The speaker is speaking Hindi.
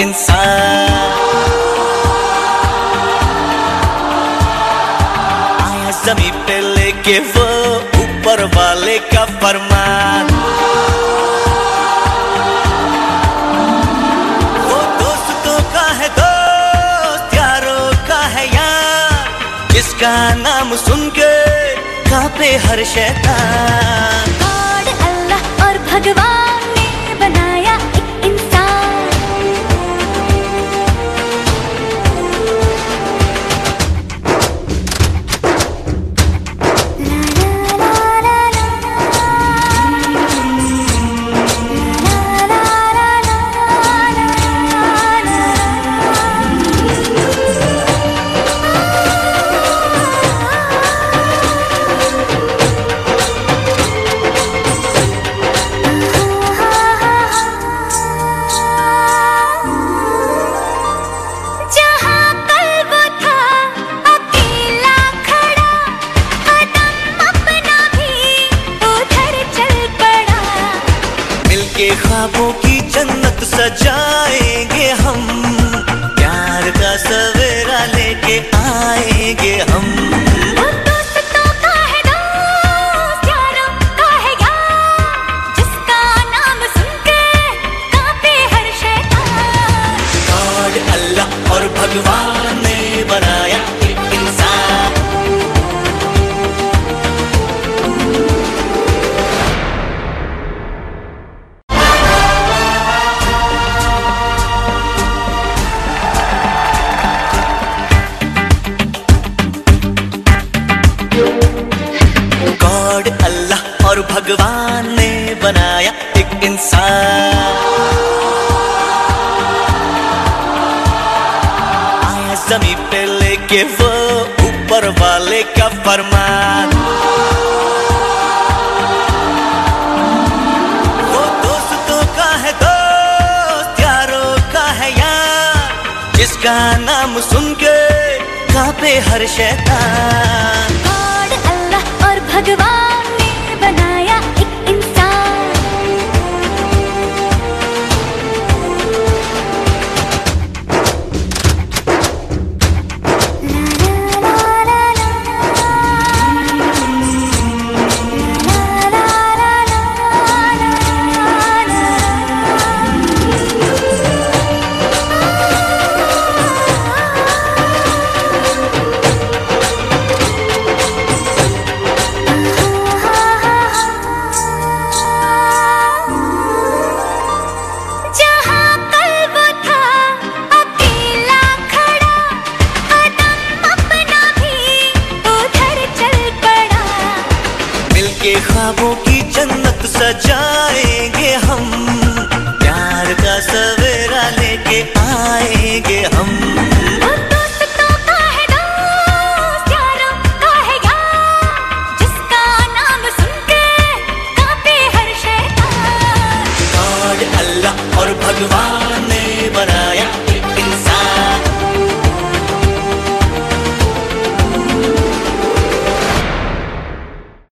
इंसान। आया जमी पे लेके वो ऊपर वाले का फरमान। का है का है यार। नाम सुन के कांपे हर शैतान। अल्लाह और भगवान की जन्नत सजाएँगे हम। प्यार का सवेरा लेके आएँगे हम। गॉड अल्लाह और भगवान ने बनाया एक इंसान। आया जमी पे लेके वो ऊपर वाले का फरमान। का नाम सुन के कांपे हर शैतान। भगवान। जन्नत सजाएँगे हम। प्यार का सवेरा लेके आएँगे हम।